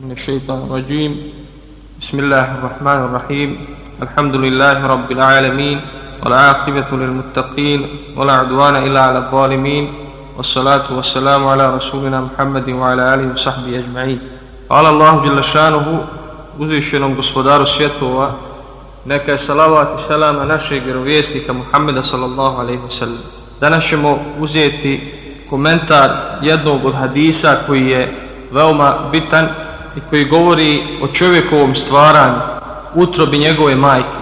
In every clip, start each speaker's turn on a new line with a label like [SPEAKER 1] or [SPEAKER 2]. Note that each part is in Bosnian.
[SPEAKER 1] من الشيطان الرجيم بسم الله الرحمن الرحيم الحمد لله رب العالمين والعاقبة للمتقين ولا عدوان إلا على الظالمين والصلاة والسلام على رسولنا محمد وعلى آله وصحبه أجمعين قال الله جل شانه uzvišenom gospodaru svjetova neka je salavat i salama našeg vjerovjesnika Muhammeda sallallahu alaihi wa sallam danas ćemo uzeti komentar jednog od hadisa koji je veoma bitan i koji govori o čovjekovom stvaranju, utrobi njegove majke.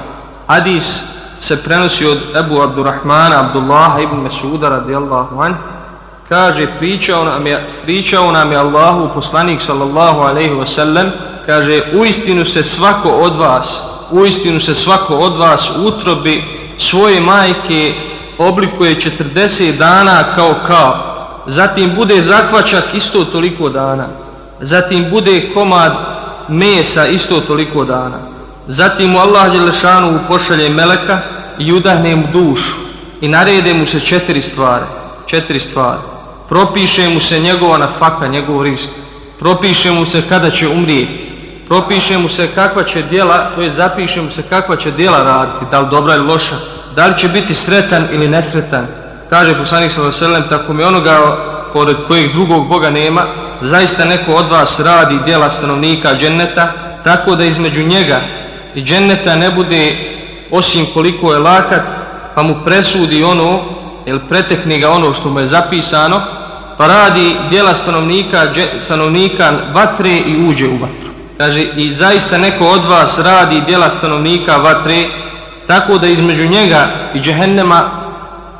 [SPEAKER 1] Hadis se prenosi od Ebu Abdurrahmana, Abdullaha ibn Mesuda radijallahu an, kaže, pričao nam je, pričao nam je Allahu poslanik sallallahu alaihi wasallam, kaže, u istinu se svako od vas, u istinu se svako od vas utrobi svoje majke oblikuje 40 dana kao kao, zatim bude zakvačak isto toliko dana, zatim bude komad mesa isto toliko dana. Zatim mu Allah Đelešanu pošalje meleka i udahne mu dušu i narede mu se četiri stvari. Četiri stvari. Propiše mu se njegova nafaka, njegov rizik. Propiše mu se kada će umrijeti. Propiše mu se kakva će djela, to je zapiše mu se kakva će djela raditi, da li dobra ili loša, da li će biti sretan ili nesretan. Kaže poslanik sallallahu alejhi ve sellem tako mi onoga pored kojeg drugog Boga nema, zaista neko od vas radi djela stanovnika dženneta, tako da između njega i dženneta ne bude osim koliko je lakat, pa mu presudi ono, ili pretekni ga ono što mu je zapisano, pa radi djela stanovnika, stanovnika vatre i uđe u vatru. Kaže, i zaista neko od vas radi djela stanovnika vatre, tako da između njega i džehennema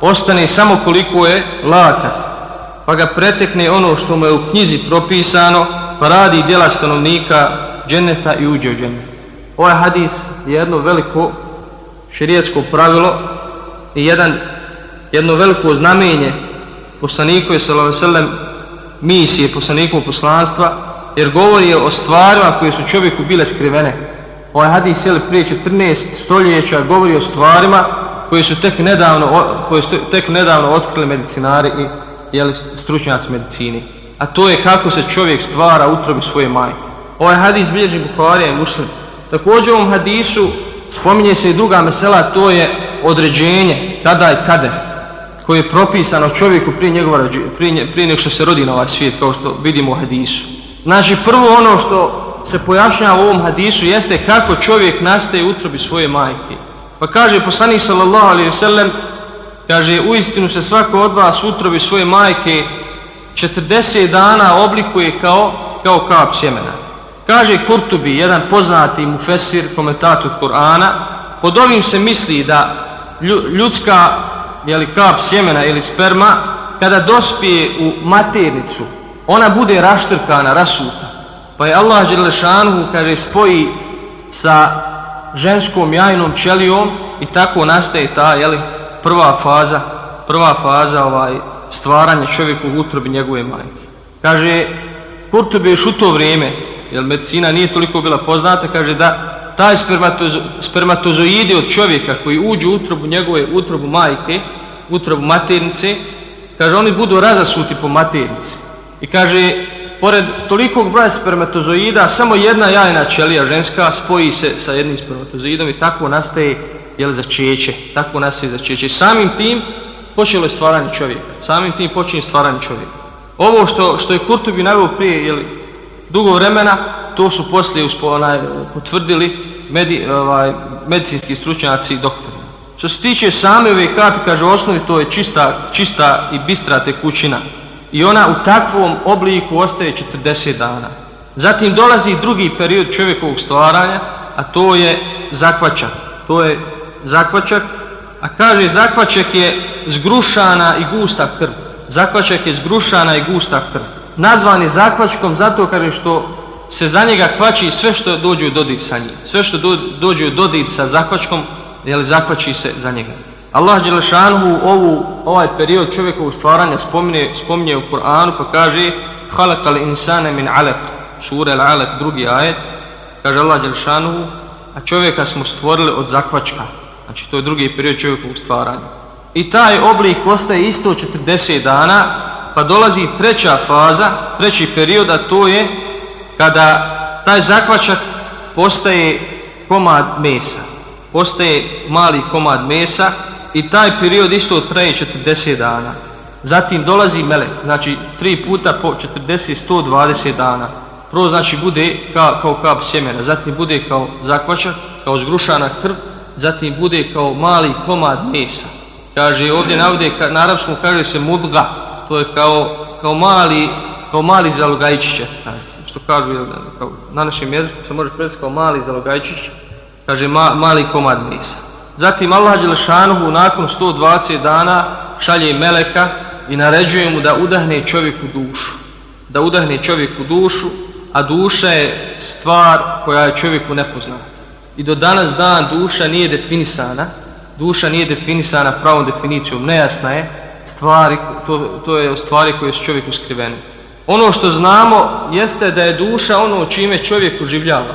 [SPEAKER 1] ostane samo koliko je lakat pa ga pretekne ono što mu je u knjizi propisano, pa radi djela stanovnika dženeta i uđe u dženet. Ovaj hadis je jedno veliko širijetsko pravilo i jedan, jedno veliko znamenje poslaniku je sallam misije poslaniku poslanstva, jer govori o stvarima koje su čovjeku bile skrivene. Ovaj hadis je prije 14 stoljeća govori o stvarima koje su tek nedavno, koje su tek nedavno otkrili medicinari i jeli, stručnjaci medicini. A to je kako se čovjek stvara utrobi svoje majke. Ovaj hadis bilježi Bukharija i Muslim. Također u ovom hadisu spominje se i druga mesela, to je određenje, kada i kader, koje je propisano čovjeku prije, njegova, prije, prije nego što se rodi na ovaj svijet, kao što vidimo u hadisu. Znači, prvo ono što se pojašnjava u ovom hadisu jeste kako čovjek nastaje utrobi svoje majke. Pa kaže poslanik sallallahu alaihi wa sallam, kaže u istinu se svako od vas utrovi svoje majke 40 dana oblikuje kao kao kap sjemena. Kaže Kurtubi jedan poznati mufesir komentator Kur'ana pod ovim se misli da ljudska jeli, kap sjemena ili sperma kada dospije u maternicu ona bude raštrkana, rasuta. Pa je Allah Đelešanu kaže spoji sa ženskom jajnom čelijom i tako nastaje ta jeli, prva faza, prva faza ovaj stvaranja čovjeku u utrobi njegove majke. Kaže, Kurtobi još u to vrijeme, jer medicina nije toliko bila poznata, kaže da taj spermatozo, spermatozoidi od čovjeka koji uđu u utrobu njegove utrobu majke, utrobu maternice, kaže, oni budu razasuti po maternici. I kaže, pored tolikog broja spermatozoida, samo jedna jajna ćelija ženska spoji se sa jednim spermatozoidom i tako nastaje jel, začeće, tako nastaje začeće. Samim tim počelo je stvaranje čovjeka. Samim tim počinje stvaranje čovjeka. Ovo što, što je Kurtubi navio prije jel, dugo vremena, to su poslije usponaj, potvrdili medi, ovaj, medicinski stručnjaci i doktori. Što se tiče same ove kapi, kaže u osnovi to je čista, čista i bistra tekućina. I ona u takvom obliku ostaje 40 dana. Zatim dolazi drugi period čovjekovog stvaranja, a to je zakvaća. To je zakvačak, a kaže zakvačak je zgrušana i gusta krv. Zakvačak je zgrušana i gusta krv. Nazvan je zakvačkom zato kaže što se za njega kvači sve što dođe u dodir sa njim. Sve što do, dođe u dodir sa zakvačkom, jel zakvači se za njega. Allah Đelešanu ovu, ovaj period čovjekovog stvaranja spominje, spominje u Kur'anu pa kaže Halakal insane min alaq sura al-Alaq drugi ajet, kaže Allah Đelešanu, a čovjeka smo stvorili od zakvačka. Znači to je drugi period čovjekovog stvaranja. I taj oblik ostaje isto 40 dana, pa dolazi treća faza, treći period, a to je kada taj zakvačak postaje komad mesa. Postaje mali komad mesa i taj period isto traje 40 dana. Zatim dolazi melek, znači tri puta po 40, 120 dana. Prvo znači bude kao, kao kap sjemena, zatim bude kao zakvačak, kao zgrušana krv, zatim bude kao mali komad mesa. Kaže ovdje navode, na arapskom kaže se mudga, to je kao, kao mali, kao mali zalogajčiće, kaže. Što kažu, jel, kao, na našem jeziku se može predstaviti kao mali zalogajčić, kaže ma, mali komad mesa. Zatim Allah Đelešanuhu nakon 120 dana šalje meleka i naređuje mu da udahne čovjeku dušu. Da udahne čovjeku dušu, a duša je stvar koja je čovjeku nepoznata. I do danas dan duša nije definisana, duša nije definisana pravom definicijom, nejasna je, stvari, to, to je stvari koje su čovjeku skrivene. Ono što znamo jeste da je duša ono čime čovjek uživljava.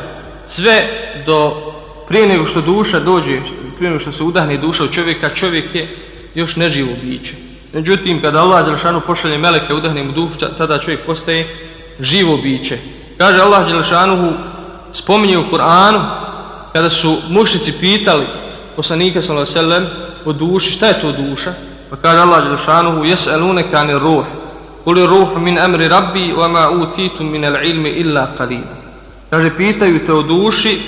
[SPEAKER 1] Sve do prije nego što duša dođe, prije nego što se udahne duša u čovjeka, čovjek je još neživo biće. Međutim, kada Allah Đelšanu pošalje meleke, udahne mu duša, tada čovjek postaje živo biće. Kaže Allah Đelšanuhu, spominje u Kur'anu, kada su mušnici pitali poslanika sallallahu alejhi ve sellem o duši šta je to duša? Pa kaže Allah dželešanuhu yes'alunaka anir ruh. Kul ruh min amri rabbi wa ma utitum min al-ilmi illa qalila kaže pitaju te o duši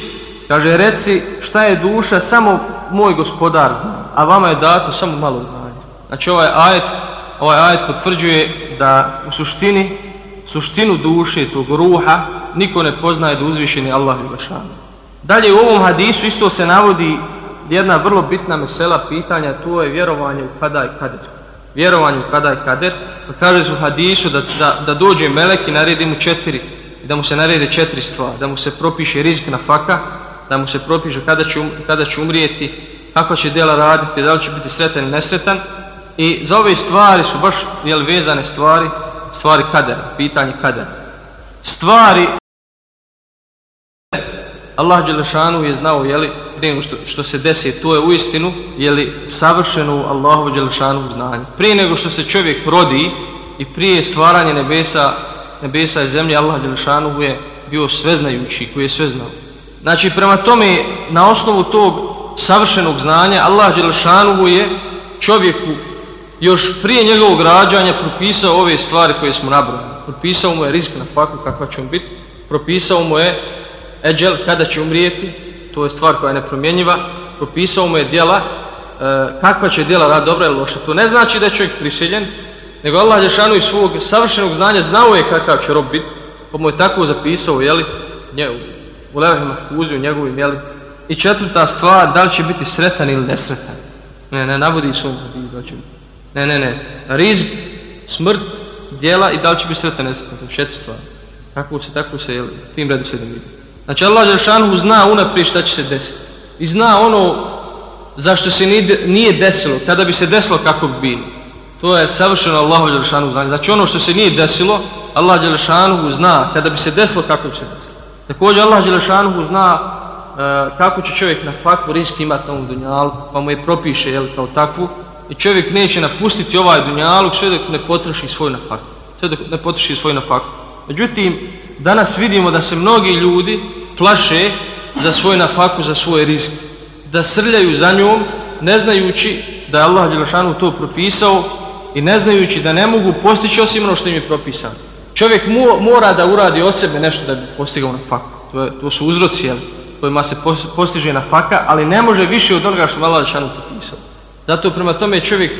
[SPEAKER 1] kaže reci šta je duša samo moj gospodar zna a vama je dato samo malo znanja. Znači ovaj ajet ovaj ajet potvrđuje da u suštini suštinu duše tog ruha niko ne poznaje da uzvišeni Allah dželešanuhu Dalje u ovom hadisu isto se navodi jedna vrlo bitna mesela pitanja, to je vjerovanje u kada i kader. Vjerovanje u kada i kader. Pa kaže u hadisu da, da, da dođe melek i naredi mu četiri, da mu se naredi četiri stvari, da mu se propiše rizik na faka, da mu se propiše kada će, um, kada će umrijeti, kako će djela raditi, da li će biti sretan ili nesretan. I za ove stvari su baš jel, vezane stvari, stvari kadera, pitanje kadera. Stvari Allah Đelešanu je znao jeli, prije što, što se desi, to je u istinu jeli, savršeno u Allahu Đelešanu znanje. Prije nego što se čovjek rodi i prije stvaranja nebesa, nebesa i zemlje, Allah Đelešanu je bio sveznajući koji je sve znao. Znači, prema tome, na osnovu tog savršenog znanja, Allah Đelešanu je čovjeku još prije njegovog rađanja propisao ove stvari koje smo nabrali. Propisao mu je rizik na faku kakva će on biti, propisao mu je eđel, kada će umrijeti, to je stvar koja je nepromjenjiva, propisao mu je djela, e, kakva će djela rad dobra ili loša. To ne znači da je čovjek prisiljen, nego Allah Žešanu iz svog savršenog znanja znao je kakav će rob biti, pa mu je tako zapisao, jeli, nje, u levima u njegovim, jeli. I četvrta stvar, da li će biti sretan ili nesretan. Ne, ne, navodi su da će Ne, ne, ne. Rizik, smrt, djela i da li će biti sretan, nesretan. To je četiri stvari. Tako se, tako se, jeli, tim redu se da vidi. Znači Allah Žešanu zna unaprijed šta će se desiti. I zna ono zašto se nije desilo, kada bi se desilo kako bi bilo. To je savršeno Allah Žešanu zna. Znači ono što se nije desilo, Allah Žešanu zna kada bi se desilo kako bi se desilo. Također Allah Žešanu zna e, kako će čovjek na fakvu risk imati na ovom dunjalu, pa mu je propiše jel, kao takvu. I čovjek neće napustiti ovaj dunjalu sve dok ne potroši svoj na fakvu. Sve dok ne potroši svoj na fakvu. Međutim, danas vidimo da se mnogi ljudi plaše za svoj nafaku, za svoj rizik. Da srljaju za njom, ne znajući da je Allah Đelešanu to propisao i ne znajući da ne mogu postići osim ono što im je propisano. Čovjek mora da uradi od sebe nešto da bi postigao nafaku. To, je, to su uzroci jel, kojima se postiže nafaka, ali ne može više od onoga što je Allah Đelešanu propisao. Zato prema tome čovjek e,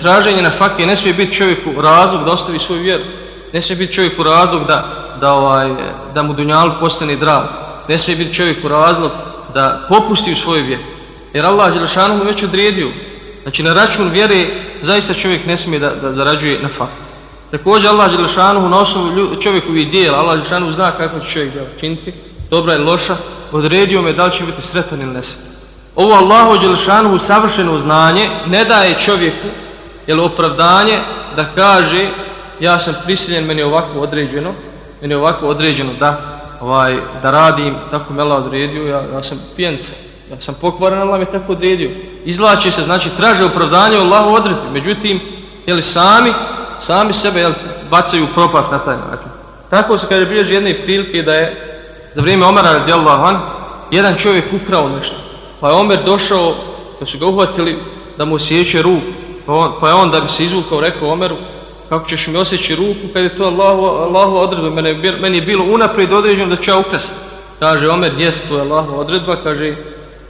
[SPEAKER 1] traženje nafake ne smije biti čovjeku razlog da ostavi svoju vjeru. Ne smije biti čovjek u razlog da, da, ovaj, da mu dunjalu postane drag. Ne smije biti čovjek u razlog da popusti u svojoj vjeri. Jer Allah Đelešanu mu već odredio. Znači na račun vjere zaista čovjek ne smije da, da zarađuje na fakt. Također Allah Đelešanu na osnovu čovjekovi dijela, Allah Đelešanu zna kako će čovjek da činiti, dobra ili loša, odredio me da li će biti sretan ili nesretan. Ovo Allahu Đelešanu savršeno znanje ne daje čovjeku jel, opravdanje da kaže ja sam prisiljen, meni je ovako određeno, meni je ovako određeno da ovaj da radim tako me Allah odredio, ja, ja sam pijenca, ja sam pokvaren, Allah me tako odredio. Izlače se, znači traže opravdanje Allahu odredbi, međutim, jeli sami, sami sebe jeli, bacaju propast na taj način. Tako se kaže bilježi jedne prilike da je za vrijeme Omara radijallahu an, jedan čovjek ukrao nešto. Pa je Omer došao, da su ga uhvatili da mu sjeće ruku. Pa, on, pa je on da bi se izvukao rekao Omeru, kako ćeš mi osjeći ruku kad je to Allahu, Allahu odredba, meni, meni je bilo unaprijed određeno da ću ja ukrasti. Kaže Omer, jes, to je Allahu odredba, kaže,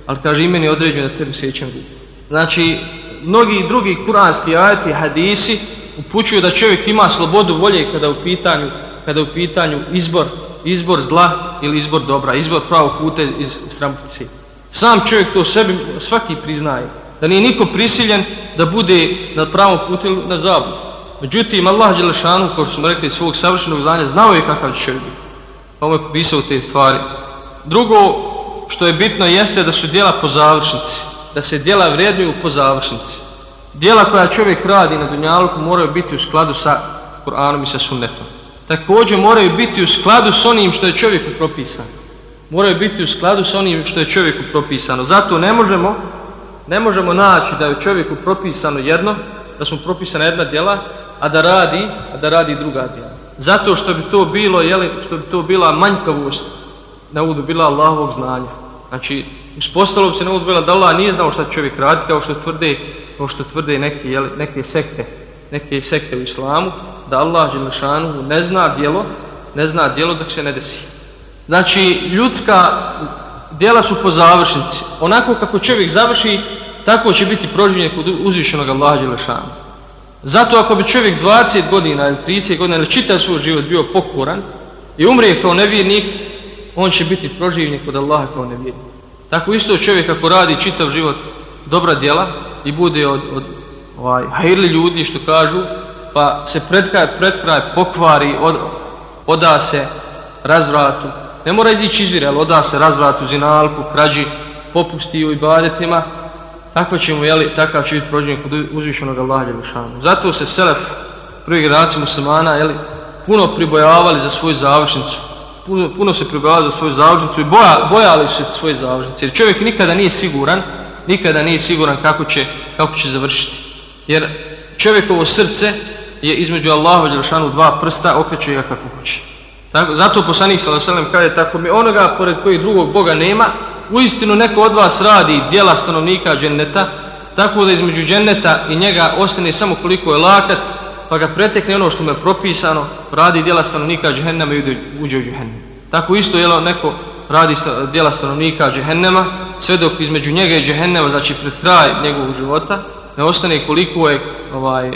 [SPEAKER 1] ali kaže i meni je određeno da tebi sjećam ruku. Znači, mnogi drugi kuranski ajati, hadisi, upućuju da čovjek ima slobodu volje kada u pitanju, kada u pitanju izbor, izbor zla ili izbor dobra, izbor pravog puta iz strampice. Sam čovjek to sebi svaki priznaje, da nije niko prisiljen da bude na pravom putu ili na zabu. Međutim, Allah Đelešanu, kao smo rekli, svog savršenog znanja, znao je kakav će čovjek biti. Pa je pisao te stvari. Drugo, što je bitno, jeste da su dijela po završnici. Da se dijela vrednuju po završnici. Dijela koja čovjek radi na Dunjaluku moraju biti u skladu sa Kur'anom i sa sunnetom. Također moraju biti u skladu s onim što je čovjeku propisano. Moraju biti u skladu s onim što je čovjeku propisano. Zato ne možemo, ne možemo naći da je čovjeku propisano jedno, da smo propisana jedna djela, a da radi, a da radi druga djela. Zato što bi to bilo, jeli, što bi to bila manjkavost na udu bila Allahovog znanja. Znači, uspostalo bi se na udu bila da Allah nije znao šta čovjek radi, kao što tvrde kao što tvrde neke, jeli, neke sekte, neke sekte u islamu, da Allah Đelešanu ne zna djelo, ne zna djelo dok se ne desi. Znači, ljudska djela su po završnici. Onako kako čovjek završi, tako će biti prođenje kod uzvišenog Allaha Đelešanu. Zato ako bi čovjek 20 godina ili 30 godina ili čitav svoj život bio pokoran i umrije kao nevjernik, on će biti proživljen kod Allaha kao nevjernik. Tako isto čovjek ako radi čitav život dobra djela, i bude od, od ovaj, hajrli ljudi što kažu, pa se pred kraj, pred kraj pokvari, od, oda se razvratu. Ne mora izići izvire, ali oda se razvratu, zinalku, krađi, popusti u ibadetima. Tako ćemo, jeli, takav će biti prođenje kod uzvišenog Allaha Đelešanu. Zato se Selef, prvi generacija muslimana, jeli, puno pribojavali za svoju završnicu. Puno, puno se pribojavali za svoju završnicu i boja, bojali se svoje završnice. Jer čovjek nikada nije siguran nikada nije siguran kako će, kako će završiti. Jer čovjekovo srce je između Allahu i dva prsta, okreće ga kako hoće. Tako, zato poslanik sallallahu alejhi ve sellem kaže tako mi onoga pored kojih drugog Boga nema, u istinu neko od vas radi dijela stanovnika dženneta, tako da između dženneta i njega ostane samo koliko je lakat, pa ga pretekne ono što mu je propisano, radi dijela stanovnika džehennema i uđe u džehennem. Tako isto je neko radi dijela stanovnika džehennema, sve dok između njega i džehennema, znači pred kraj njegovog života, ne ostane koliko je ovaj,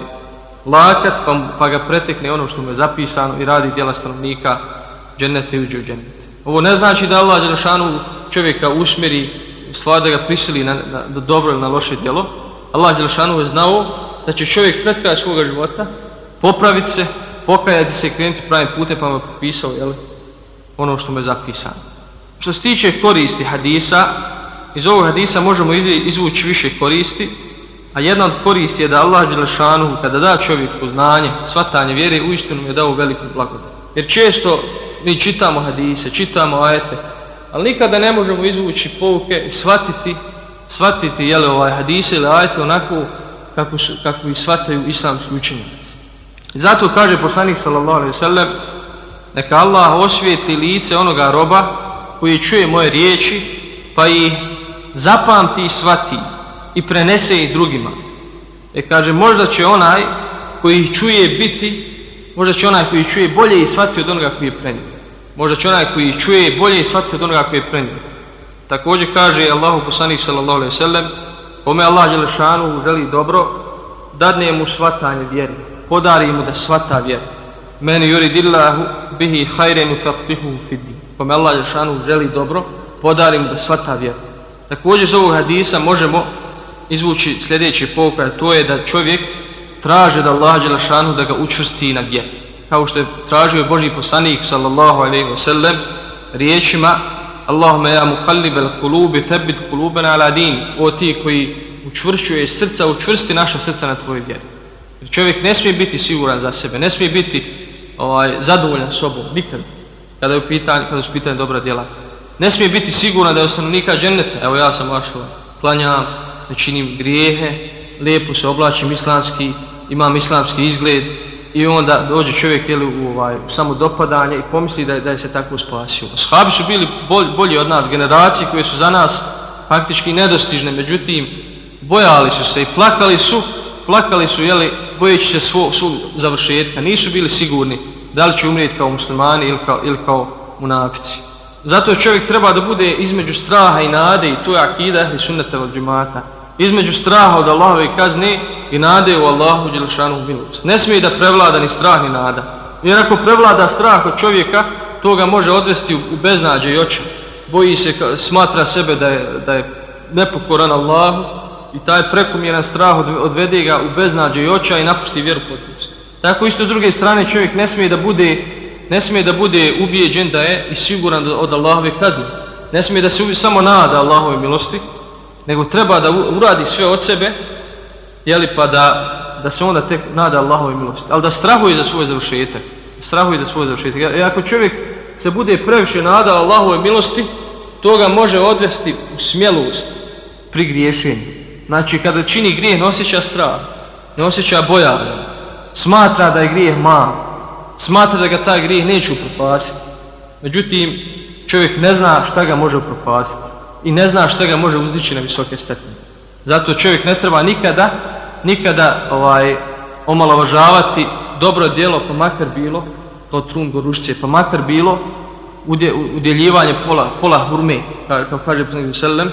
[SPEAKER 1] lakat, pa, pa ga pretekne ono što mu je zapisano i radi dijela stanovnika dženneta i uđe u džennete. Ovo ne znači da Allah Đelešanu čovjeka usmjeri stvar da ga prisili na, na, na dobro ili na loše djelo. Allah Đelšanu je znao da će čovjek pred kraj svoga života popraviti se, pokajati se i krenuti pravim putem pa mu je popisao jel, ono što mu je zapisano. Što se tiče koristi hadisa, iz ovog hadisa možemo izvući više koristi, a jedna od koristi je da Allah Đelešanu, kada da čovjeku znanje, svatanje vjere, u istinu je dao veliku blagodat. Jer često mi čitamo hadise, čitamo ajete, ali nikada ne možemo izvući pouke i shvatiti, shvatiti jele ovaj hadise ili ajte onako kako, su, kako ih shvataju islamski učenjaci. Zato kaže poslanik sallallahu alaihi sallam, neka Allah osvijeti lice onoga roba koji čuje moje riječi, pa ih zapamti i svati i prenese ih drugima. E kaže, možda će onaj koji ih čuje biti, možda će onaj koji ih čuje bolje i shvati od onoga koji je prenio. Možda će onaj koji čuje bolje shvatiti od onoga koji je prenio. Također kaže Allahu poslanik sallallahu alaihi sallam, kome Allah Đelešanu želi dobro, dadne mu svatanje vjeri, podari mu da svata vjeru. Meni yuri dillahu bihi hajrenu faqihu fidi. Kome Allah Đelešanu želi dobro, podari mu da svata vjeru. Također iz ovog hadisa možemo izvući sljedeći poukaj, to je da čovjek traže da Allah Đelešanu da ga učvrsti na vjeru. Kao što je tražio Boži poslanik sallallahu alaihi wa sallam riječima Allahumma ja muqallibal qulub kulubi qulubana ala din. O ti koji učvršćuje srca, učvrsti naša srca na tvoju vjeru Jer čovjek ne smije biti siguran za sebe, ne smije biti ovaj, zadovoljan sobom, nikad, kada je u pitanju, kada su pitanje dobra djela. Ne smije biti siguran da je osnovnika dženeta. Evo ja sam vašao ovaj, klanjam, ne činim grijehe, lijepo se oblačim islamski, imam islamski izgled, i onda dođe čovjek jeli, u, ovaj, samo dopadanje i pomisli da je, da je se tako spasio. Shabi su bili bolj, bolji od nas, generacije koje su za nas faktički nedostižne, međutim, bojali su se i plakali su, plakali su, jeli, bojeći se svog, svog završetka, nisu bili sigurni da li će umrijeti kao muslimani ili kao, ili kao munafici. Zato čovjek treba da bude između straha i nade i to je akida i sunnata od džumata. Između straha od Allahove kazne i nade u Allahu Đelšanu milost. Ne smije da prevlada ni strah ni nada. Jer ako prevlada strah od čovjeka, to ga može odvesti u beznađe i oče. Boji se, smatra sebe da je, da je nepokoran Allahu i taj prekomjeran strah odvede ga u beznađe i oča i napusti vjeru potpunosti. Tako isto s druge strane čovjek ne smije da bude ne smije da bude ubijeđen da je i siguran od Allahove kazne. Ne smije da se ubi samo nada Allahove milosti, nego treba da uradi sve od sebe, jeli pa da, da se onda tek nada Allahove milosti. Ali da strahuje za svoj završetak. Strahuje za svoj završetak. I ako čovjek se bude previše nada Allahove milosti, to ga može odvesti u smjelost pri griješenju. Znači, kada čini grijeh, ne osjeća strah, ne osjeća bojavno. smatra da je grijeh mal, smatra da ga taj grijeh neće upropasiti. Međutim, čovjek ne zna šta ga može upropasiti i ne zna što ga može uzdići na visoke stepene. Zato čovjek ne treba nikada, nikada ovaj, omalovažavati dobro djelo, pa makar bilo, to trun gorušće, pa makar bilo udjeljivanje pola, pola hurme, kao kaže poslanik sellem,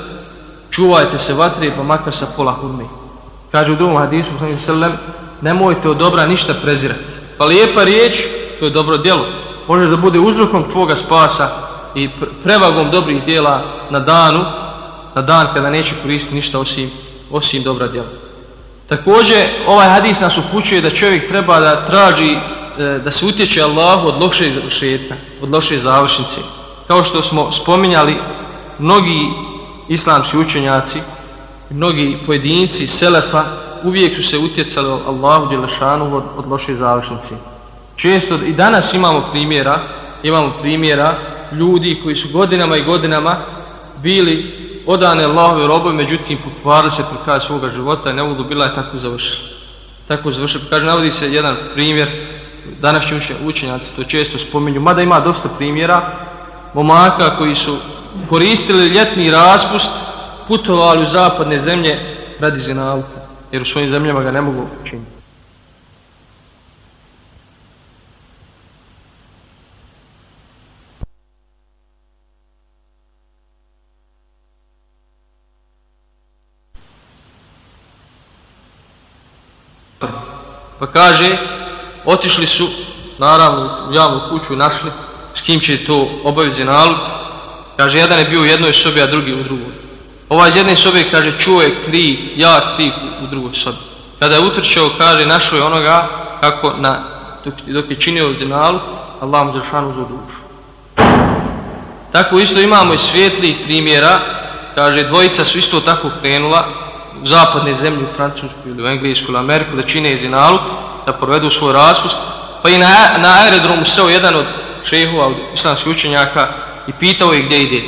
[SPEAKER 1] čuvajte se vatre, pa makar sa pola hurme. Kaže u drugom hadisu poslanik sellem, nemojte od dobra ništa prezirati. Pa lijepa riječ, to je dobro djelo. Može da bude uzrokom tvoga spasa i prevagom dobrih djela na danu, na dan kada neće koristiti ništa osim, osim dobra djela. Također, ovaj hadis nas upućuje da čovjek treba da traži, e, da se utječe Allahu od loše završetka, od loše završnice. Kao što smo spominjali, mnogi islamski učenjaci, mnogi pojedinci, selefa, uvijek su se utjecali Allahu Đelešanu od, od loše završnice. Često i danas imamo primjera, imamo primjera ljudi koji su godinama i godinama bili odane Allahove robove, međutim pokvarili se pri kraju svoga života i ne budu bila je tako završila. Tako završila. Kaže, navodi se jedan primjer, današnji učenjaci to često spominju, mada ima dosta primjera, momaka koji su koristili ljetni raspust, putovali u zapadne zemlje radi zinaluka, jer u svojim zemljama ga ne mogu učiniti. Pa kaže, otišli su, naravno, u javnu kuću i našli s kim će to obaviti nalog. Kaže, jedan je bio u jednoj sobi, a drugi u drugoj. Ovaj iz jedne sobe, kaže, čuo je krik, ja krik u drugoj sobi. Kada je utrčao, kaže, našao je onoga kako na, dok, dok je činio zinalu, Allah mu zršanu za dušu. Tako isto imamo i svijetlih primjera, kaže, dvojica su isto tako krenula, zapadne zemlje, u Francusku ili u Englesku ili Ameriku, da čine izinalu, da provedu svoj raspust. Pa i na, na aerodromu seo jedan od šehova, od islamskih učenjaka i pitao je gdje ide.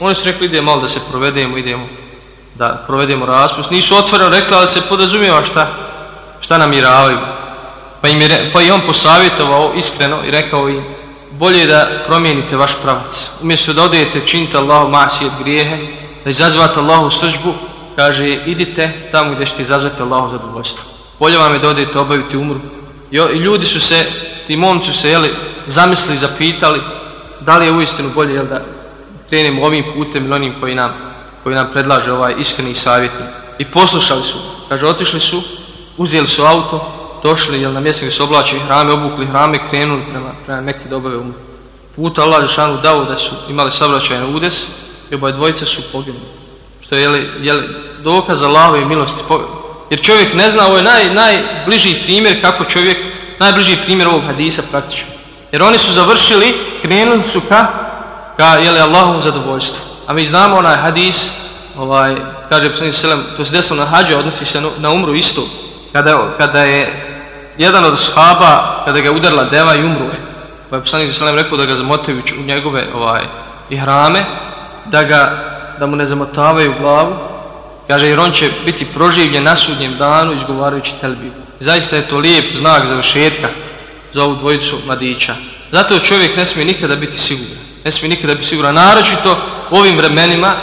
[SPEAKER 1] Oni su rekli, ide malo da se provedemo, idemo da provedemo raspust. Nisu otvoreno rekli, ali se podrazumijeva šta, šta namiravaju. Pa, im je, pa i on posavjetovao iskreno i rekao im, bolje je da promijenite vaš pravac. Umjesto da odete činite Allahu masi od grijehe, da izazvate Allahu srđbu, kaže idite tamo gdje ćete izazvati Allahu zadovoljstvo. Bolje vam je da odete obaviti umru. I, I ljudi su se, ti momci su se jeli, zamislili, zapitali da li je uistinu bolje jel, da krenemo ovim putem ili onim koji nam, koji nam predlaže ovaj iskreni savjet. I poslušali su. Kaže, otišli su, uzeli su auto, došli jel, na mjesto gdje su oblačili hrame, obukli hrame, krenuli prema, prema Mekke da obave umru. Puta Allah Žešanu dao da su imali savraćajne udes i obaj dvojice su poginuli što je jeli, jeli, dokaz Allahove i milosti. Jer čovjek ne zna, ovo je naj, najbliži primjer kako čovjek, najbliži primjer ovog hadisa praktično. Jer oni su završili, krenuli su ka, ka jeli, Allahovom zadovoljstvu. A mi znamo onaj hadis, ovaj, kaže poslanik Selem, to se desilo na hađu, odnosi se na umru isto. Kada, kada je jedan od shaba, kada ga udarla deva i umru je, pa je poslanik Selem rekao da ga zamotaju u njegove ovaj, ihrame, da ga da mu ne zamotavaju glavu, kaže jer on će biti proživljen na sudnjem danu izgovarajući telbiju. Zaista je to lijep znak završetka za ovu dvojicu mladića. Zato čovjek ne smije nikada biti siguran. Ne smije nikada biti siguran. Naročito u ovim vremenima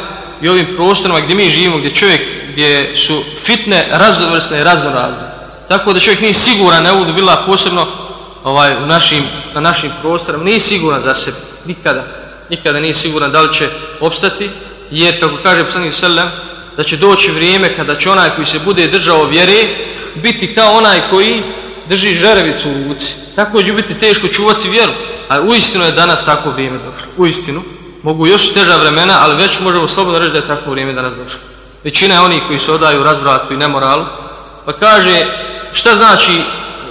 [SPEAKER 1] i ovim prostorima gdje mi živimo, gdje čovjek, gdje su fitne, raznovrsne i raznorazne. Tako da čovjek nije siguran, ne budu bila posebno ovaj, u našim, na našim prostorima, nije siguran za sebe. Nikada. Nikada nije siguran da li će opstati. Jer, kako kaže poslanik sallam da će doći vrijeme kada će onaj koji se bude držao vjere biti kao onaj koji drži žerevicu u ruci. Tako će biti teško čuvati vjeru. A uistinu je danas tako vrijeme došlo. Uistinu. Mogu još teža vremena, ali već možemo slobodno reći da je tako vrijeme danas došlo. Većina je onih koji se odaju razvratu i nemoralu. Pa kaže, šta znači,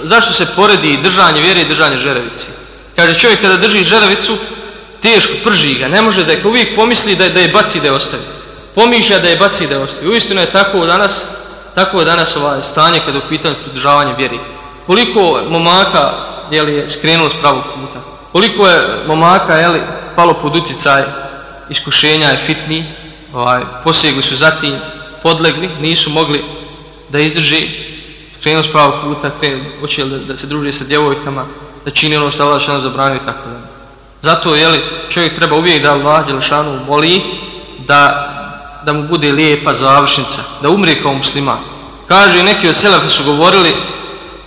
[SPEAKER 1] zašto se poredi držanje vjere i držanje žerevice? Kaže, čovjek kada drži žerevicu, teško, prži ga, ne može da je, uvijek pomisli da je, da je baci da je ostavi. Pomišlja da je baci da je ostavi. Uistinu je tako danas, tako je danas ovaj stanje kada je u pitanju pridržavanja vjeri. Koliko momaka je li, skrenulo s pravog puta? Koliko je momaka je li, palo pod uticaj iskušenja je fitni, ovaj, posjegli su zatim, podlegli, nisu mogli da izdrži, skrenulo s pravog puta, hoće da, da se druži sa djevojkama, da čini ono što Allah što zabranio i tako da. Zato je li čovjek treba uvijek da Allah Đelšanu moli da, da mu bude lijepa završnica, da umri kao muslima. Kaže neki od selefa su govorili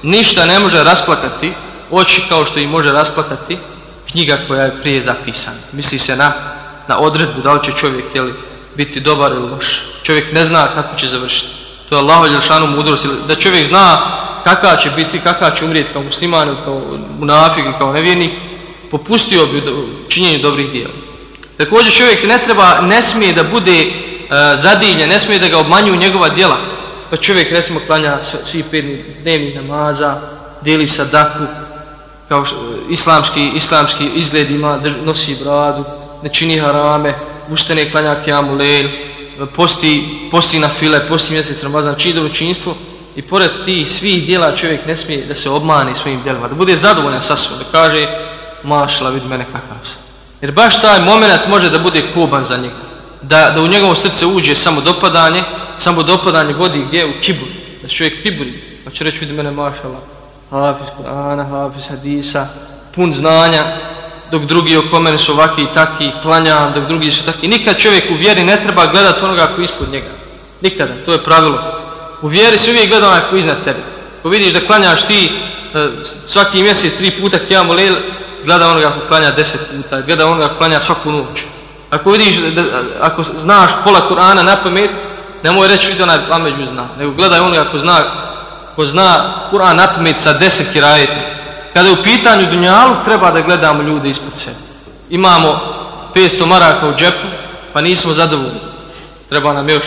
[SPEAKER 1] ništa ne može rasplakati oči kao što i može rasplakati knjiga koja je prije zapisana. Misli se na, na odredbu da li će čovjek jeli, biti dobar ili loš. Čovjek ne zna kako će završiti. To je Allah Đelšanu mudrost. Da čovjek zna kakav će biti, kakav će umrijeti kao musliman, kao munafik, kao nevjernik, popustio bi činjenju dobrih dijela. Također čovjek ne treba, ne smije da bude e, zadiljen, ne smije da ga obmanjuju njegova dijela. Pa čovjek recimo klanja svi pet dnevnih namaza, dijeli sadaku, kao što, islamski, islamski izgled ima, nosi bradu, ne čini harame, ustane klanja kjamu lejl, posti, posti na file, posti mjesec Ramazan, čini dobročinstvo i pored tih svih dijela čovjek ne smije da se obmani svojim dijelima, da bude zadovoljan sa svojom, da kaže mašla, vidi mene kakav sam. Jer baš taj moment može da bude kuban za njega. Da, da u njegovo srce uđe samo dopadanje, samo dopadanje vodi gdje u kibur. Da se čovjek kiburi. Pa će reći, vidi mene mašala, hafiz Kur'ana, hafiz hadisa, pun znanja, dok drugi oko mene su ovaki i taki, klanjam, dok drugi su taki. Nikad čovjek u vjeri ne treba gledati onoga koji ispod njega. Nikada, to je pravilo. U vjeri se uvijek gleda onaj koji iznad tebe. Ko vidiš da klanjaš ti eh, svaki mjesec tri puta kjamu lejl, gleda onoga ko klanja deset puta, gleda onoga ko klanja svaku noć. Ako vidiš, da, ako znaš pola Kur'ana na pamet, nemoj reći vidi onaj pameđu zna, nego gledaj onoga ko zna, ko zna Kur'an na pamet sa deset kirajeta. Kada je u pitanju dunjalu, treba da gledamo ljude ispod sebe. Imamo 500 maraka u džepu, pa nismo zadovoljni. Treba nam još.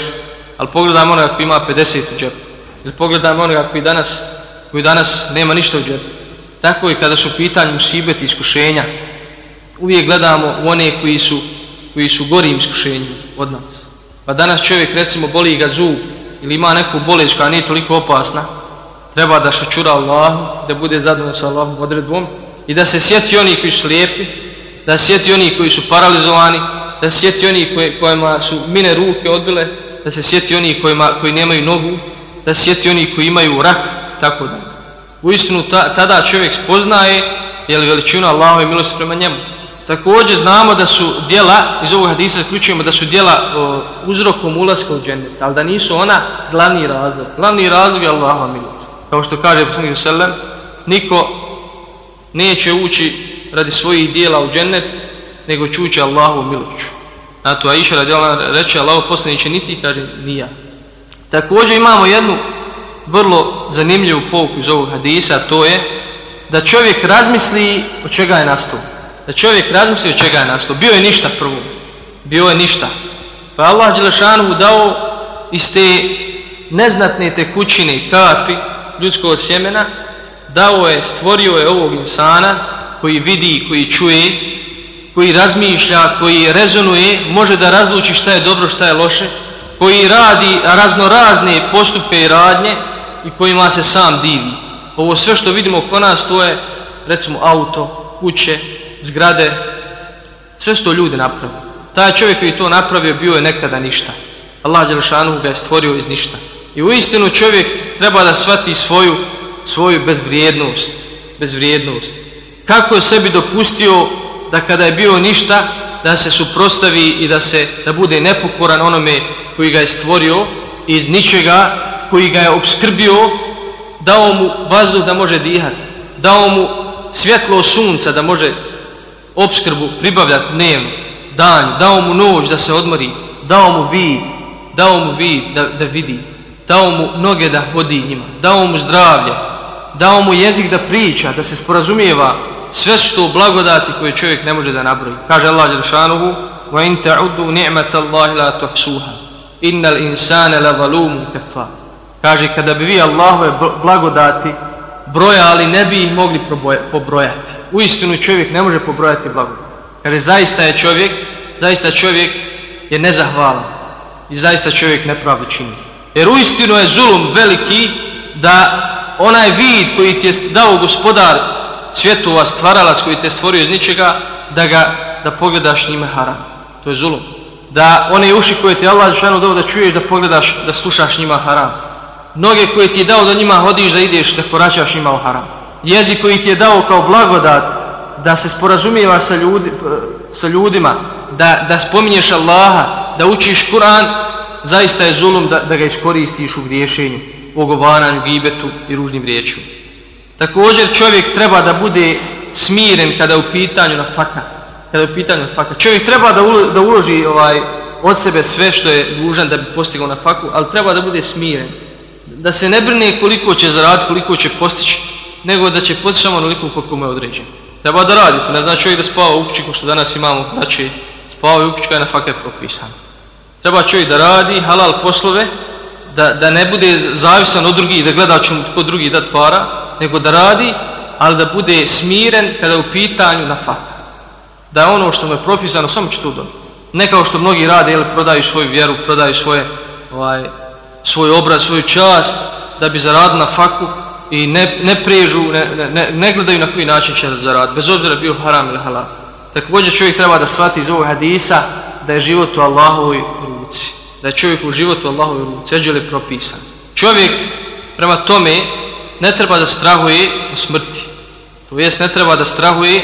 [SPEAKER 1] Ali pogledajmo onoga koji ima 50 u džepu. Ili pogledajmo onoga koji danas, koji danas nema ništa u džepu. Tako i kada su pitanje musibeti iskušenja, uvijek gledamo u one koji su, koji su gorim iskušenjima od nas. Pa danas čovjek recimo boli ga zub ili ima neku bolest koja nije toliko opasna, treba da šučura Allahu, da bude zadovoljno sa Allahom odredbom i da se sjeti oni koji su lijepi, da se sjeti oni koji su paralizovani, da se sjeti oni koji, kojima su mine ruke odbile, da se sjeti oni kojima, koji nemaju nogu, da se sjeti oni koji imaju rak, tako da u istinu ta, tada čovjek spoznaje je li veličina Allahove milosti prema njemu. Također znamo da su dijela, iz ovog hadisa zaključujemo da su dijela o, uzrokom ulaska u džennet, ali da nisu ona glavni razlog. Glavni razlog je Allahova milost. Kao što kaže Poslanik Selem, niko neće ući radi svojih dijela u džennet, nego će ući Allahovu milošću. Na to Aisha radi reče Allahov poslaniće niti, kaže nija. Također imamo jednu vrlo zanimljivu pouku iz ovog hadisa, to je da čovjek razmisli od čega je nastao. Da čovjek razmisli od čega je nastao. Bio je ništa prvo. Bio je ništa. Pa Allah Đelešanu dao iz te neznatne tekućine kapi ljudskog sjemena, dao je, stvorio je ovog insana koji vidi, koji čuje, koji razmišlja, koji rezonuje, može da razluči šta je dobro, šta je loše, koji radi razno razne postupke i radnje, i kojima se sam divi. Ovo sve što vidimo oko nas to je recimo auto, kuće, zgrade, sve što ljudi napravili. Taj čovjek koji to napravio bio je nekada ništa. Allah Đelšanu ga je stvorio iz ništa. I u istinu čovjek treba da shvati svoju, svoju bezvrijednost. bezvrijednost. Kako je sebi dopustio da kada je bio ništa, da se suprostavi i da se da bude nepokoran onome koji ga je stvorio iz ničega, koji ga je obskrbio, dao mu vazduh da može dihati, dao mu svjetlo sunca da može obskrbu pribavljati dnevno, dan, dao mu noć da se odmori, dao mu vid, dao mu vid da, da vidi, dao mu noge da hodi njima, dao mu zdravlje, dao mu jezik da priča, da se sporazumijeva sve što blagodati koje čovjek ne može da nabroji. Kaže Allah Đeršanuhu وَإِن تَعُدُوا نِعْمَةَ اللَّهِ لَا تُحْسُوهَا إِنَّ الْإِنسَانَ لَظَلُومٌ كَفَّا Kaže kada bi vi Allahove blagodati brojali ne bi ih mogli pobrojati. U istinu čovjek ne može pobrojati blagodati. Kaže zaista je čovjek, zaista čovjek je nezahvalan i zaista čovjek nepravdu čini. Jer u istinu je zulum veliki da onaj vid koji ti je dao gospodar svjetova stvaralac koji te stvorio iz ničega da ga da pogledaš njime haram to je zulum da one uši koje ti Allah žešanu dao da čuješ da pogledaš da slušaš njima haram noge koje ti je dao da njima hodiš da ideš da koračaš ima u haram jezik koji ti je dao kao blagodat da se sporazumijevaš sa, ljudi, sa ljudima da, da spominješ Allaha da učiš Kur'an zaista je zulum da, da ga iskoristiš u griješenju ogovaranju, gibetu i ružnim riječima Također čovjek treba da bude smiren kada je u pitanju na faka. Kada je u pitanju na faka. Čovjek treba da, ulo, da uloži ovaj, od sebe sve što je dužan da bi postigao na faku, ali treba da bude smiren. Da se ne brine koliko će zaraditi, koliko će postići, nego da će postići samo onoliko koliko mu je određeno. Treba da radi, to ne znači čovjek da spava u kući, ko što danas imamo, znači spava u kući kada je na faka propisan. Treba čovjek da radi halal poslove, da, da ne bude zavisan od drugih, da gleda će mu tko drugi dat para, nego da radi, ali da bude smiren kada je u pitanju na faka. Da je ono što mu je propisano, samo će to dobiti. Ne kao što mnogi rade, ili prodaju svoju vjeru, prodaju svoje, ovaj, svoj obraz, svoju čast, da bi zaradili na faku i ne, ne priježu, ne, ne, ne gledaju na koji način će zaraditi, bez obzira bio haram ili halal. Također čovjek treba da shvati iz ovog hadisa da je život u Allahovoj ruci. Da je čovjek u životu u Allahovoj ruci, eđel je propisan. Čovjek prema tome ne treba da strahuje u smrti. To jest ne treba da strahuje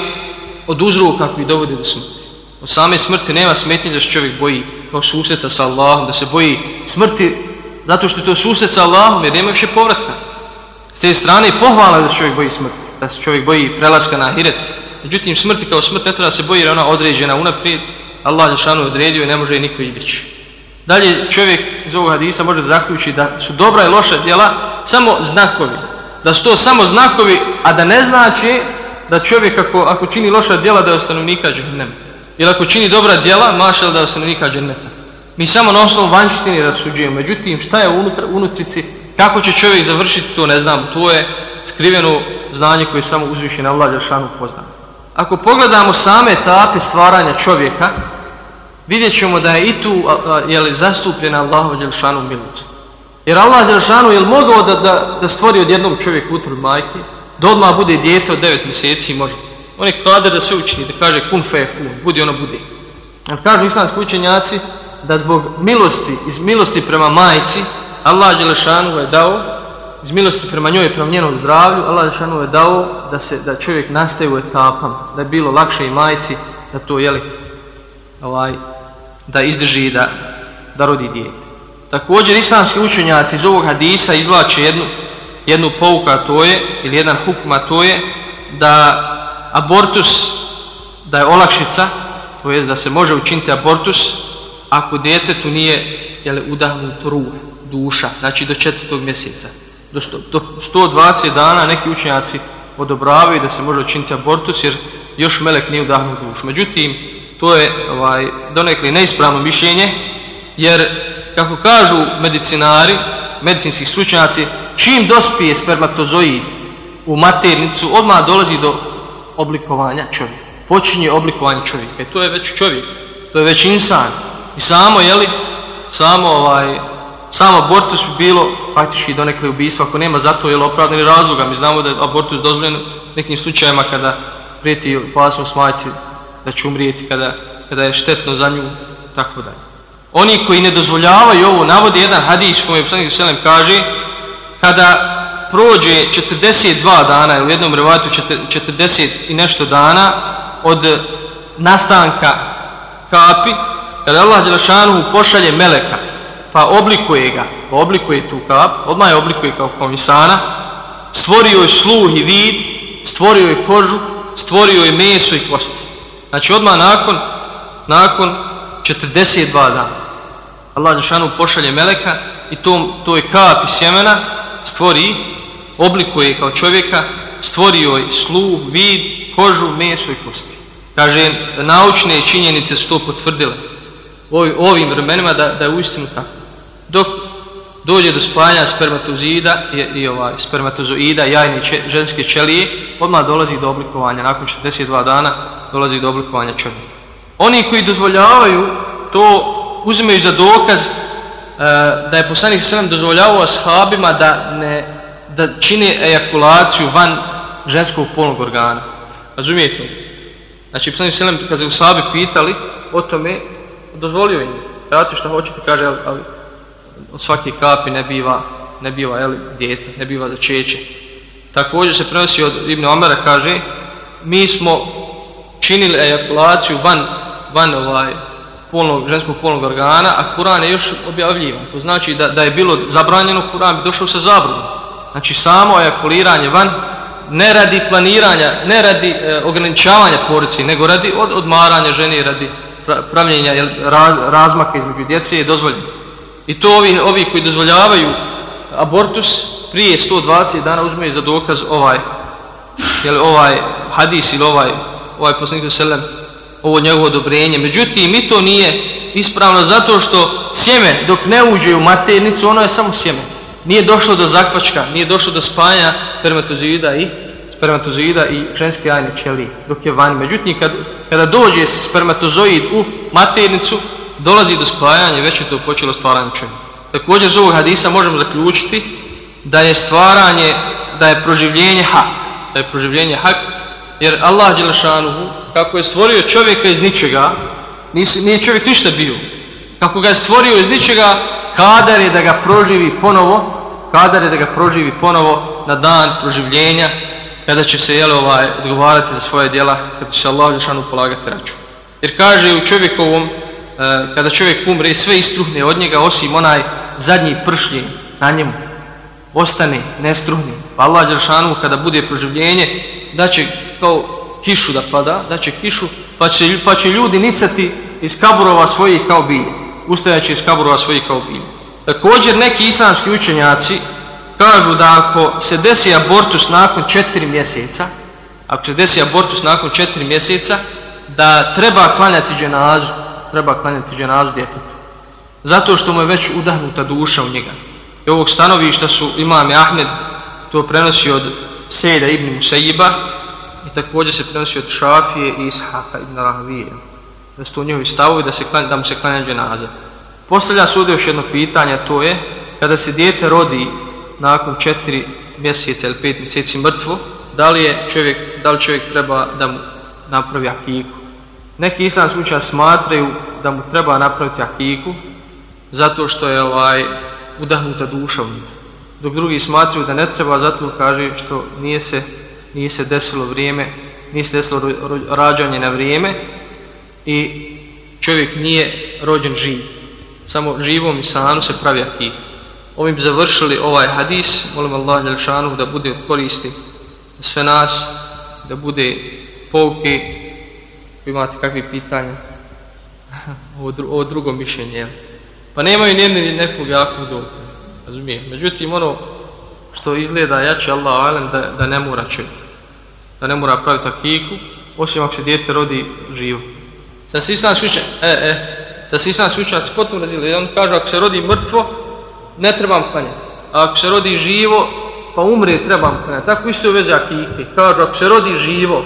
[SPEAKER 1] od uzroka koji dovodi do smrti. Od same smrti nema smetnje da se čovjek boji kao susreta sa Allahom, da se boji smrti zato što je to susret sa Allahom jer nema više povratka. S te strane pohvala da se čovjek boji smrti, da se čovjek boji prelaska na ahiret. Međutim, smrti kao smrt ne treba se boji jer ona određena unaprijed. Allah je šanu odredio i ne može je niko izbjeći. Dalje čovjek iz ovog hadisa može zaključiti da su dobra i loša djela samo znakovi da su to samo znakovi, a da ne znači da čovjek ako, ako čini loša djela da je ostanovnika džahnema. Ili ako čini dobra djela, mašal da je ostanovnika džahnema. Mi samo na osnovu vanjštine rasuđujemo. Međutim, šta je unutra, unutrici, kako će čovjek završiti, to ne znam. To je skriveno znanje koje samo uzviše na Allah Đelšanu poznamo. Ako pogledamo same etape stvaranja čovjeka, vidjet ćemo da je i tu jeli, zastupljena Allahov Đelšanu milost. Jer Allah Đelšanu je mogao da, da, da stvori od jednog čovjeka utrud majke, da odmah bude dijete od devet mjeseci može. On je kader da sve učini, da kaže kun fe kun, budi ono bude. Jer kažu islamski učenjaci da zbog milosti, iz milosti prema majci, Allah Đelešanu je dao, iz milosti prema njoj, prema njenom zdravlju, Allah Đelešanu je dao da se da čovjek nastaje u etapama, da je bilo lakše i majci da to, jeli, ovaj, da izdrži da, da rodi dijete. Također islamski učenjaci iz ovog hadisa izvlače jednu, jednu pouku, a to je, ili jedan hukma, to je da abortus, da je olakšica, to je da se može učiniti abortus ako djetetu nije jele udahnut ruh, duša, znači do četvrtog mjeseca. Do, sto, do 120 dana neki učenjaci odobravaju da se može učiniti abortus jer još melek nije udahnut dušu. Međutim, to je ovaj, donekli neispravno mišljenje jer kako kažu medicinari, medicinski stručnjaci, čim dospije spermatozoid u maternicu, odmah dolazi do oblikovanja čovjeka. Počinje oblikovanje čovjeka. E to je već čovjek, to je već insan. I samo, jeli, samo ovaj, samo abortus bi bilo faktički do nekle ubistva, ako nema zato je opravdani razloga. Mi znamo da je abortus dozvoljen nekim slučajima kada prijeti opasnost majci da će umrijeti, kada, kada je štetno za nju, tako dalje oni koji ne dozvoljavaju ovo, navode jedan hadis kome je poslanik Selem kaže, kada prođe 42 dana u jednom revatu 40 i nešto dana od nastanka kapi, kada Allah Đelešanu pošalje meleka, pa oblikuje ga, pa oblikuje tu kap, odmah je oblikuje kao komisana, stvorio je sluh i vid, stvorio je kožu, stvorio je meso i kosti. Znači odmah nakon, nakon 42 dana. Allah Đelešanu pošalje meleka i to, to je kap i sjemena, stvori, oblikuje kao čovjeka, stvorio je sluh, vid, kožu, meso i kosti. Kaže, naučne činjenice su to potvrdile ovim vremenima da, da je uistinu tako. Dok dođe do spajanja spermatozida i, i ovaj, spermatozoida, jajne če, ženske čelije, odmah dolazi do oblikovanja, nakon 42 dana dolazi do oblikovanja čovjeka. Oni koji dozvoljavaju to uzimaju za dokaz e, da je poslanik sallam dozvoljavao ashabima da ne da čini ejakulaciju van ženskog polnog organa. Razumijete? Znači, poslanik sallam kad se ashabi pitali o tome, dozvolio im. Radite što hoćete, kaže, ali, ali od svake kapi ne biva, ne biva jel, djete, ne biva za čeće. Također se prenosi od Ibn Omara, kaže, mi smo činili ejakulaciju van, van ovaj, polnog, ženskog polnog organa, a Kur'an je još objavljivan. To znači da, da je bilo zabranjeno, Kur'an bi došao sa zabrunom. Znači samo ejakuliranje van, ne radi planiranja, ne radi e, ograničavanja porci, nego radi od, odmaranja žene, radi pravljenja jel, raz, razmaka između djece je dozvoljeno. I to ovi, ovi koji dozvoljavaju abortus prije 120 dana uzmeju za dokaz ovaj, jel, ovaj hadis ili ovaj, ovaj poslanik sallam ovo njegovo odobrenje. Međutim, mi to nije ispravno zato što sjeme dok ne uđe u maternicu, ono je samo sjeme. Nije došlo do zakvačka, nije došlo do spajanja spermatozoida i spermatozoida i ženske jajne ćelije dok je vani. Međutim, kad, kada dođe spermatozoid u maternicu, dolazi do spajanja i već je to počelo stvaranje čovjeka. Također iz ovog hadisa možemo zaključiti da je stvaranje, da je proživljenje hak, da je proživljenje hak, jer Allah Đelešanuhu, kako je stvorio čovjeka iz ničega, nije čovjek ništa bio, kako ga je stvorio iz ničega, kadar je da ga proživi ponovo, kadar je da ga proživi ponovo na dan proživljenja, kada će se jele ovaj, odgovarati za svoje djela, kada će se Allah Đelešanuhu polagati račun. Jer kaže u čovjekovom, E, kada čovjek umre sve istruhne od njega osim onaj zadnji pršljen na njemu. Ostane nestruhni. Pa Allah Đeršanu kada bude proživljenje da će kao kišu da pada da će kišu pa će, pa će ljudi nicati iz kaburova svojih kao bilje ustajaći iz kaburova svojih kao bilje. Također neki islamski učenjaci kažu da ako se desi abortus nakon četiri mjeseca ako se desi abortus nakon četiri mjeseca da treba klanjati dženazu treba klanjati dženazu djetetu. Zato što mu je već udahnuta duša u njega. I ovog stanovišta su imam Ahmed to prenosi od Sejda ibn Musaiba i također se prenosi od Šafije i Ishaka ibn Rahvije. Da su to njihovi stavovi da, se klanja, da mu se klanja dženaza. Postavlja se još jedno pitanje, to je kada se dijete rodi nakon četiri mjeseca ili pet mjeseci mrtvo, da li je čovjek, da li čovjek treba da mu napravi akiku? Neki islamski učenjaci smatraju da mu treba napraviti akiku zato što je ovaj udahnuta duša u njih. Dok drugi smatraju da ne treba zato kaže što nije se, nije se desilo vrijeme, nije se desilo rađanje na vrijeme i čovjek nije rođen živ. Samo živom i sanu se pravi akiku. Ovim završili ovaj hadis, molim Allah da bude koristi sve nas, da bude pouke. Imate kakve pitanja ovo, dru, ovo drugo mišljenje pa nemaju nijedni nekog jakog doka razumijem međutim ono što izgleda jače Allah alem da, da ne mora čovjek da ne mora praviti akiku osim ako se djete rodi živo. Sad se islam skuća e, e, da se islam skuća potpuno razili on kaže ako se rodi mrtvo ne trebam klanjati a ako se rodi živo pa umre trebam klanjati tako isto je veze akike Kažu, ako se rodi živo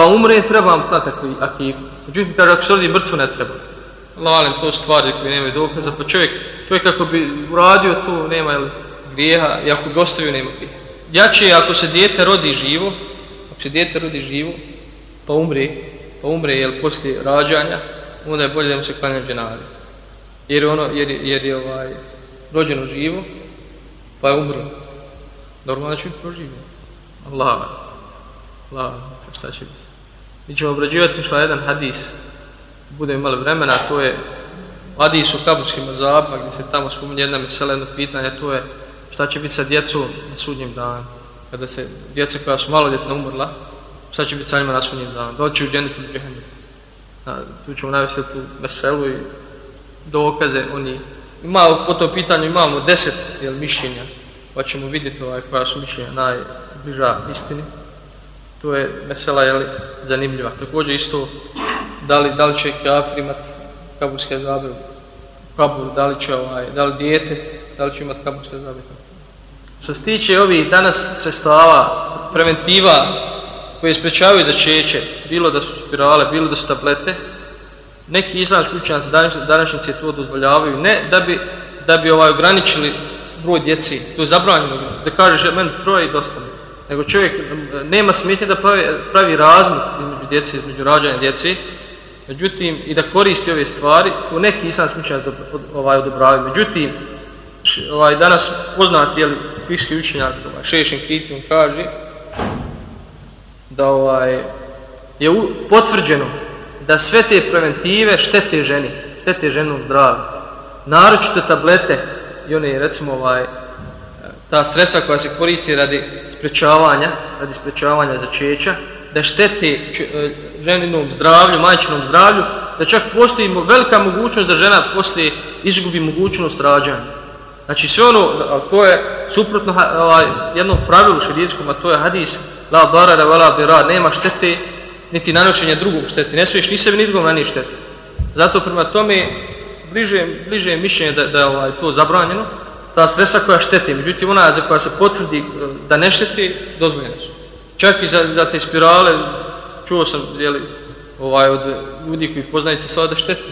[SPEAKER 1] pa umre, trebam vam klati akiku. Međutim, kaže, ako se rodi mrtvo, ne treba. Lalim, to stvari koje nemaju dokaza, pa čovjek, čovjek ako bi uradio tu, nema ili grijeha, i ako bi ostavio, nema grijeha. Jače je ako se dijete rodi živo, ako se dijete rodi živo, pa umre, pa umre, jel, poslije rađanja, onda je bolje da mu se klanja dženari. Jer, ono, jer, jer je ovaj, rođeno živo, pa je umro. Normalno će biti proživio. Allah. Allah, pa šta će biti. Mi ćemo obrađivati što jedan hadis, bude imali vremena, to je hadis o kaburskim azabima, gdje se tamo spominje jedna mesela, jedno pitanje, to je šta će biti sa djecom na sudnjem danu. Kada se djeca koja su maloljetna umrla, šta će biti sa njima na sudnjem danu. Doći u dženetu džehennem. Tu ćemo navesti tu meselu i dokaze oni. Ima, po tom pitanju imamo deset jel, mišljenja, pa ćemo vidjeti ovaj, koja su mišljenja najbliža istini. To je mesela jel, zanimljiva. Također isto, da li, da li će kafir imati kaburske zabave kabur, da li će ovaj, da li dijete, da li će imati kaburske zabave. Što se tiče ovih danas sestava, preventiva koje sprečavaju za čeće, bilo da su spirale, bilo da su tablete, neki islamski učenjaci današnjice to dozvoljavaju, ne da bi, da bi ovaj ograničili broj djeci, to je zabranjeno, da kažeš e, meni troje i dosta nego čovjek nema smetnje da pravi, pravi razmut između djeci, između rađanja djeci, međutim, i da koristi ove stvari, to neki islamski učenjaci ovaj, odobravaju. Međutim, ovaj, danas poznati, jel, fikski učenjak, ovaj, Šešin Kritijum kaže, da ovaj, je u, potvrđeno da sve te preventive štete ženi, štete ženu zdravlju. Naročito tablete i one, recimo, ovaj, ta sredstva koja se koristi radi sprečavanja, radi sprečavanja začeća, da štete e, ženinom zdravlju, majčinom zdravlju, da čak postoji velika mogućnost da žena poslije izgubi mogućnost rađanja. Znači sve ono, to je suprotno ovaj, jednom pravilu šedijetskom, a to je hadis, la barara, vala bira, nema štete, niti nanošenja drugog štete. Ne smiješ ni sebi ni drugom nanijeti štete. Zato prema tome bliže, bliže je mišljenje da, da je ovaj, to zabranjeno, ta sredstva koja štete, međutim ona za koja se potvrdi eh, da ne štete, dozvoljene su. Čak i za, za te spirale, čuo sam jeli, ovaj, od ljudi koji poznajete sva da štete,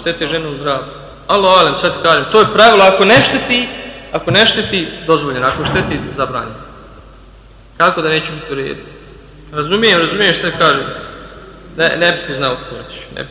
[SPEAKER 1] štete ženu u zdravu. Alo, alem, sad kažem, to je pravilo, ako ne šteti, ako ne šteti, dozvoljeno, ako šteti, zabranjeno. Kako da neće biti u redu? Razumijem, razumijem što kaže. Ne, ne bih znao kako ćeš, ne bi